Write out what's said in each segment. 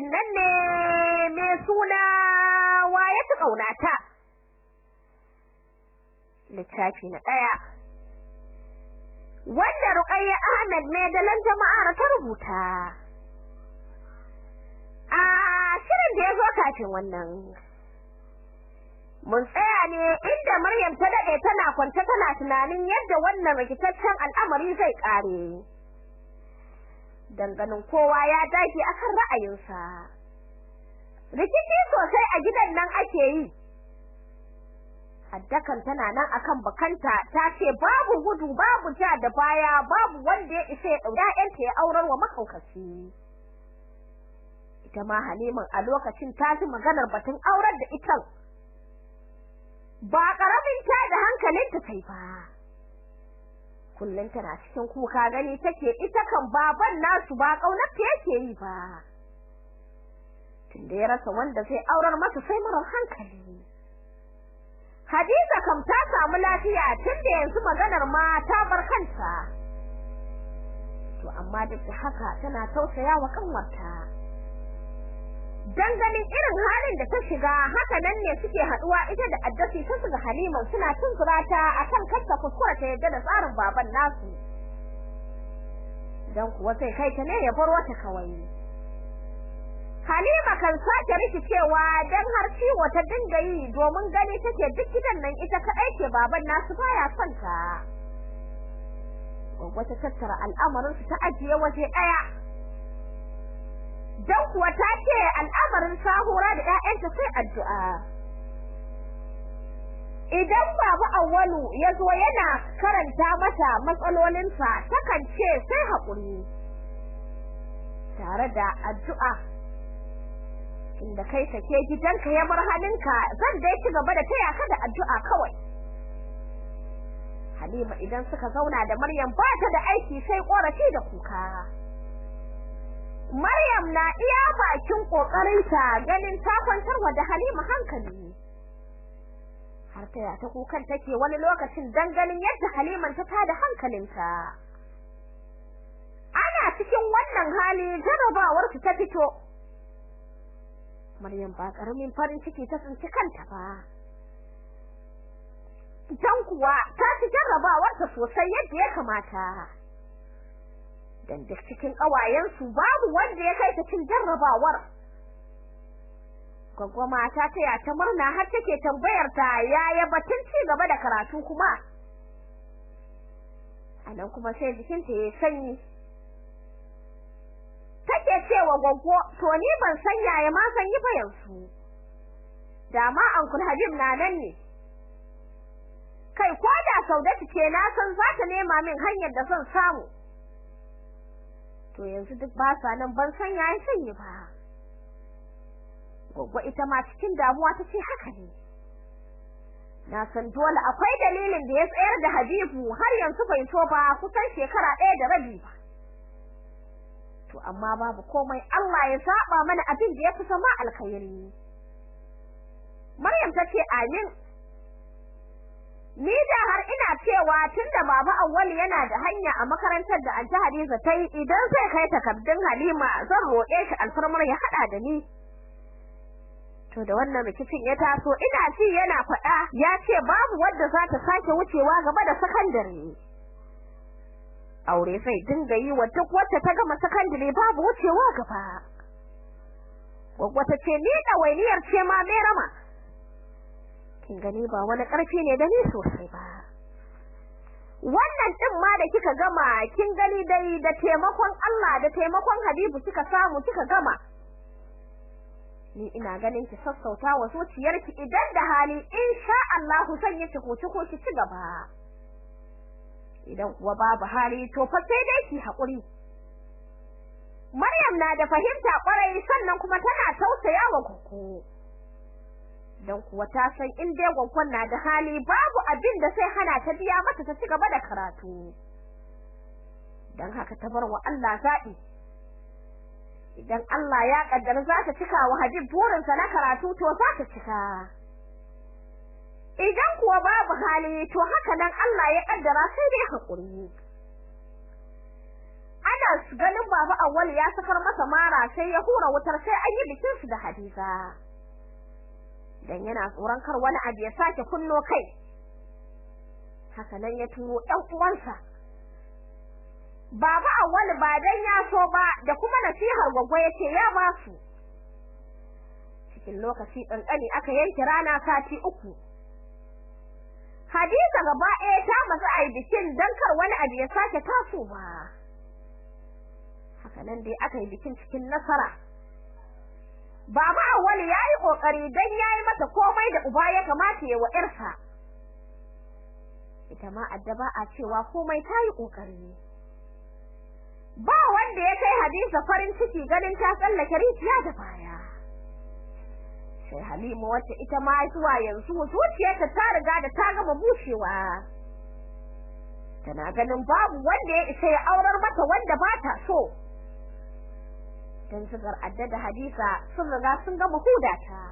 littafin nan ne mai suna waye ta ƙaunata? Littafi na ɗaya. Wanda Ruqayya Ahmed mai dalan jama'ar ta rubuta. A shirin da ya zo kafin wannan. Mun tsaya ne inda Maryam ta daɗe tana kwance tana tunanin yadda wannan rikitaccen al'amari zai kare danganin kowa ya dage akan ra'ayinsa. Rikici sosai a gidan nan ake yi. Haddakan tana nan akan bakanta ta ce babu gudu babu ja da baya babu wanda ya isa ya ƴaƴanta ya aurar wa makaukaci ita ma Haliman a lokacin ta ji maganar batun aurar da ita. Ba ƙaramin ta da hankalinta kai ba. Kullun tana cikin kuka gani take ita kan baban nasu ba ƙaunar ta yake yi ba. Tunda ya rasa wanda zai aurar masa sai marar hankali Hadiza kam ta samu lafiya tunda yanzu maganar ma ta bar kanta. To amma duk da haka tana tausaya wa kanwarta dan ganin irin halin da ta shiga haka nan ne suke haɗuwa ita da addasi ta ga Halima suna tunkurata akan kasta kuskura ta yadda da tsarin baban nasu. Dan kuwa sai kai ta ne ya bar wata kawai. Halima kan sake rikicewa dan har ciwo ta dinga yi domin gani take duk gidan nan ita kadai ce baban nasu baya son ta. Wata tattara al'amarin ta ajiye waje ɗaya dan kuwa ta ce al'amarin sahura da ƴaƴanta sai addu'a. Idan babu awwalu ya zo yana karanta mata matsalolinsa takan ce sai haƙuri tare da addu'a. Inda kai sake gidanka ya bar halinka zan dai ci gaba da taya ka da addu'a kawai. Halima idan suka zauna da Maryam ba ta da aiki sai korafi da kuka. Maryam na iya bakin kokarinta ganin ta kwantarwa da Halima hankali har ta ta kukan take wani lokacin dan ganin yadda Haliman ta tada hankalinta. Ana cikin wannan hali jarabawar ta fito. Maryam ba ƙaramin farin ciki ta tsinci kanta ba. Dan kuwa ta ci jarrabawar ta sosai yadda ya kamata. Dan duk cikin ƙawayensu babu wanda ya kai ta cin jarrabawar. Gwaggwa mata ta ya ta murna har take tambayar ta yaya batun ci gaba da karatu kuma? Anan kuma sai jikinta ya sanyi. Take cewa gwaggo to ni ban san yaya ma san yi fa yanzu. Da ma ankul Habib na nan ne. Kai ko da Saudatu ce na san za ta nema min hanyar da zan samu. To yanzu duk ba sa nan ban san yayi sanyi ba. Gwaggo ita ma cikin damuwa tace haka ne. Na san dole akwai dalilin da ya tsayar da Habibu har yanzu bai so ba kusan shekara ɗaya da rabi ba. To amma babu komai Allah ya saba mana abin da ya fi sama alkhairi. Maryam tace amin. Ni da har ina cewa tunda baba Awwal yana da hanya a makarantar da Anta Hadiza ta yi idan zai kai takardun Halima zan roƙe shi alfarmar ya hada da ni. To da wannan rikicin ya taso ina ji yana faɗa ya ce babu wanda za ta sake wucewa gaba da sakandare. Aure sai dinga yi wa duk wacce ta gama sakandare babu wucewa gaba. Wata ce ni ɗawainiyar ce ma mai rama. Kin gani ba wani ƙarfi ne da ni sosai ba. Wannan din ma da kika gama kin gani dai da taimakon Allah da taimakon Habibu kika samu kika gama. Ni ina ganin ki sassauta wa zuciyarki idan da hali insha Allah zan yi ciko ciko ki ci gaba. Idan kuwa babu hali to fa sai dai ki haƙuri Maryam na da fahimta ƙwarai sannan kuma tana tausaya wa koko. Dan kuwa ta san in dai gwankwan na da hali babu abin da sai hana ta biya mata ta ci gaba da karatu. Dan haka ta bar wa Allah zabi idan Allah ya kaddara za ta cika wa Habib burinsa na karatu to za ta cika. Idan kuwa babu hali to haka nan Allah ya kaddara sai dai haƙuri ana tilas ganin baba awwal ya sakar masa mara sai ya hura wutar sai an yi bikin su da Hadiza. Dan yana tsoron kar wani abu ya sake kunno kai haka nan ya turo ɗan uwansa baba awwal ba dan ya so ba da kuma nasihar gwaggo ya ce ya ba su cikin lokaci kankani aka yanke rana sati uku Hadiza gaba ɗaya ta matsa a bikin don kar wani abu ya sake tasowa. Haka nan dai aka yi bikin cikin nasara. Baba Awali ya yi ƙoƙari don ya yi mata komai da uba ya kamata ya wa ‘yarsa. Ita ma addaba a cewa komai ta yi ƙoƙari. Ba wanda ya kai Hadiza farin ciki ganin ta tsallake rijiya da baya. sai Halima wacce ita ma zuwa yanzu zuciyarta ta riga da ta gama bushewa tana ganin babu wanda ya isa ya aurar mata wanda ba ta so dan zugar adda da hadisa sun riga sun gama hudata.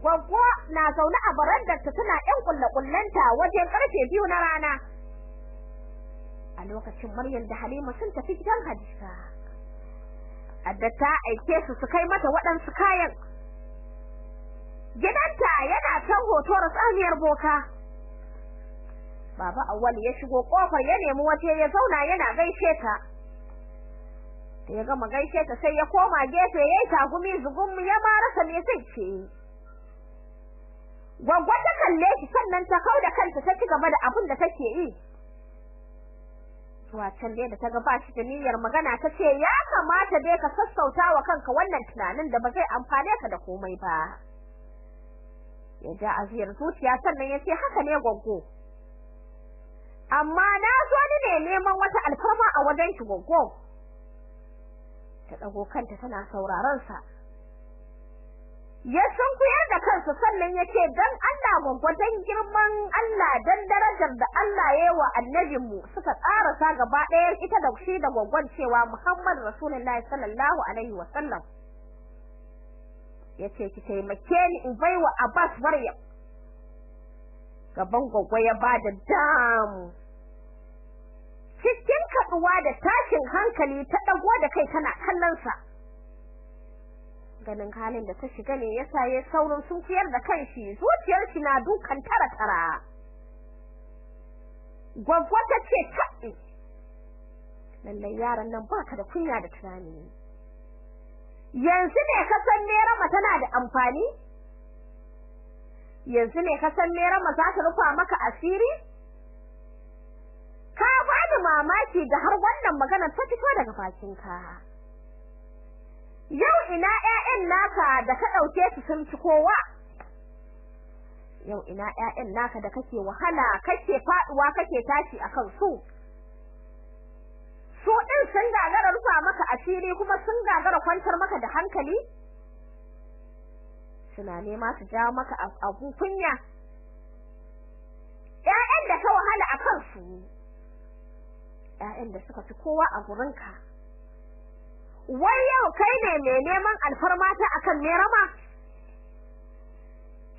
Gwaggo na zaune a barandarta tana ɗan kulle-kullenta wajen ƙarfe biyu na rana. A lokacin Maryam da Halima sun tafi gidan Hadisa adda ta aike su su kai mata waɗansu kayan. Gidanta yana can hoto tsaniyar boka. Baba awwal ya shigo ƙofar ya nemi waje ya zauna yana gaishe ta. Da ya gama gaishe ta sai ya koma gefe yayi tagumi zugum ya ma rasa me zai ce. Gwaggwa ta kalle shi sannan ta kauda kanta ta ci gaba da abin da take yi. Zuwa can dai da ta ga ba shi da niyyar magana ta ce ya kamata dai ka sassauta wa kanka wannan tunanin da ba zai amfane ka da komai ba. Ya ja aziyar zuciya sannan ya ce haka ne gwaggo. Amma na zo ni ne neman wata alfarma a wajen ki gwaggo. Ta dago kanta tana sauraron sa ya sunkuyar da kansa sannan ya ce dan Allah gwagwadon girman Allah dan darajar da Allah ya yi wa annabinmu suka tsarasa gaba ɗaya ita da shi da gwagwan cewa Muhammad Rasulullahi sallallahu alaihi wa sallam ya ce ki taimake ni in baiwa Abbas Maryam. Gaban gwagwa ya ba da damu. Cikin kaduwa da tashin hankali ta dago da kai tana kallon sa ganin halin da ta shiga ne yasa ya saurin sunkiyar da kanshi zuciyar shi na dukan tara tara gwagwa ta ce taɓi lallai yaran nan baka da kunya da tunani yanzu ne ka san Nerama tana da amfani? Yanzu ne ka san Nerama za ta rufa maka asiri? Mamaki da har wannan magana ta fito daga bakinka. Yau ina ƴaƴan naka da ka ɗauke su sun ci kowa? Yau ina ƴaƴan naka da kake wahala kake faɗuwa kake tashi akan su? Su ɗin sun gagara rufa maka asiri kuma sun gagara kwantar maka da hankali? Suna nema su jawo maka abu kunya? Ƴaƴan da ka wahala a kansu ƴaƴan da suka fi kowa a gurinka. Wai yau kai ne mai neman alfarma ta akan merama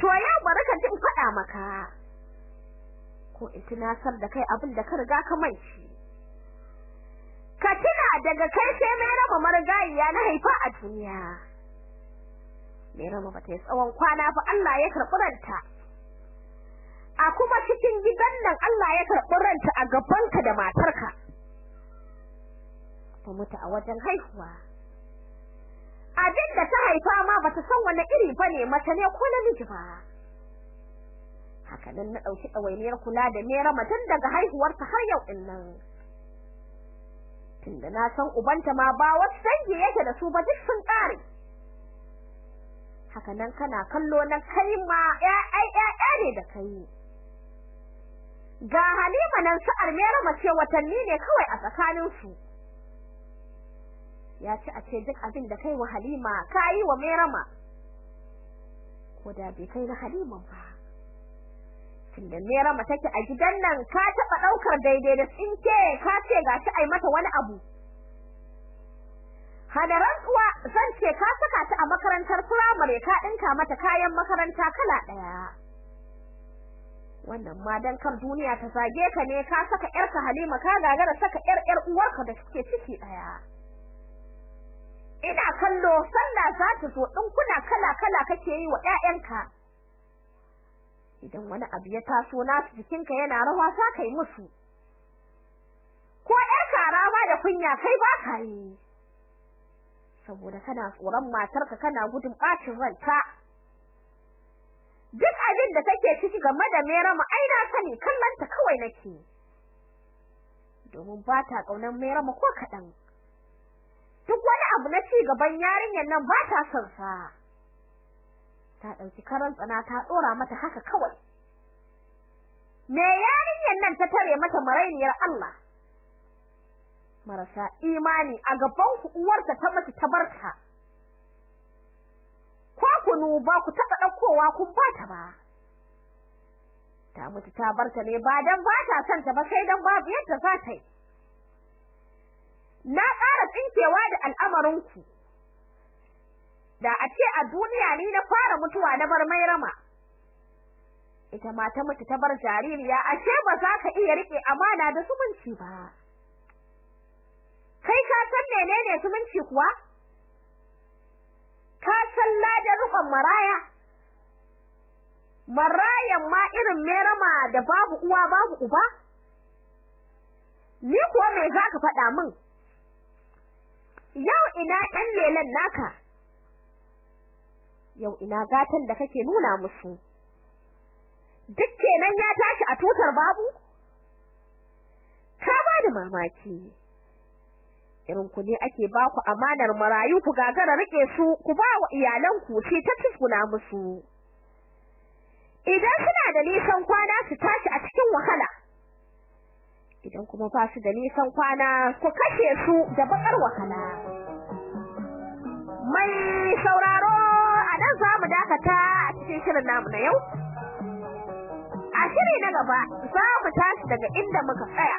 to yau bari ka jin faɗa maka. Ko in tunasar da kai abin da ka riga ka manci ka tuna daga kai sai mai raba marigayiya na haifa a duniya. Mai raba ba ta yi tsawon kwana ba Allah ya karɓi ranta. A kuma cikin gidan nan Allah ya karɓi ranta a gabanka da matarka. Ta mutu a wajen haihuwa. Abin da ta haifa ma bata san wani iri ba ne mace ne ko namiji ba. Haka nan na ɗauki ɗawainiyar kula da mera tun daga haihuwarta har yau ɗin nan. Tunda na san ubanta ma ba wasu dangi yake da su ba duk sun ƙare. Haka nan kana kallo na kai ma ƴaƴa ne da kai. Ga Halima nan sa'ar mera mace watanni ne kawai a tsakanin su ya ci a ce duk abin da kai wa Halima kai wa Merama ko da bai kai na Halima ba. Tunda Merama take a gidan nan ka taba ɗaukar daidai da tsinke ka ce gashi ai mata wani abu. Hadaran uwa zan ce ka saka ta a makarantar firamare ka dinka mata kayan makaranta kala ɗaya wannan ma dan kan duniya ta zage ka ne ka saka yarka Halima ka gagara saka yar yar uwarka da suke ciki ɗaya ina kallo sallah za ta zo din kuna kala kala kake yi wa ƴaƴanka. Idan wani abu ya taso nasu jikinka yana rawa za ka yi musu. Ko ƴar karama da kunya kai ba ka yi. Saboda kana tsoron matarka kana gudun bacin ranta. Duk abin da take ciki game da Merama ai na sani kallanta kawai nake. Domin ba ta ƙaunar Merama ko kadan duk wani abu na ci gaban yarinyar nan ba ta son sa. Ta ɗauki karan tsana ta dora mata haka kawai. Me yarinyar nan ta tare mata marainiyar Allah? Marasa imani a gaban uwarta ta mutu ta barka ko kunu ba ku taɓa ɗaukowa kun bata ba. Ta mutu ta barta ne ba dan ba ta son ta ba sai dan babu yadda za ta yi. Na ƙara tsinkewa da al'amarin ku da a ce a duniya ni na fara mutuwa na bar mai rama ita ma ta mutu ta bar jaririya ashe ba za ka iya riƙe amana da zumunci ba. Kai ka san menene zumunci kuwa? Ka san ladan rukun maraya? Marayan ma irin merama da babu uwa babu uba? Ni kuwa me zaka faɗa min? Yau ina ɗan lelan naka? Yau ina gatan da kake nuna musu? Duk kenan ya tashi a tutar babu? Ka ba da mamaki. Irin ku ne ake ba ku amanar marayu ku gagara riƙe su ku ba wa iyalanku ce ta tsuna musu. Idan suna da nisan kwana su tashi a cikin wahala idan kuma ba su da nisan kwana ku kashe su da bakar wahala mai sauraro a nan za mu dakata a cikin shirin namu na yau a shiri na gaba za mu tashi daga inda muka tsaya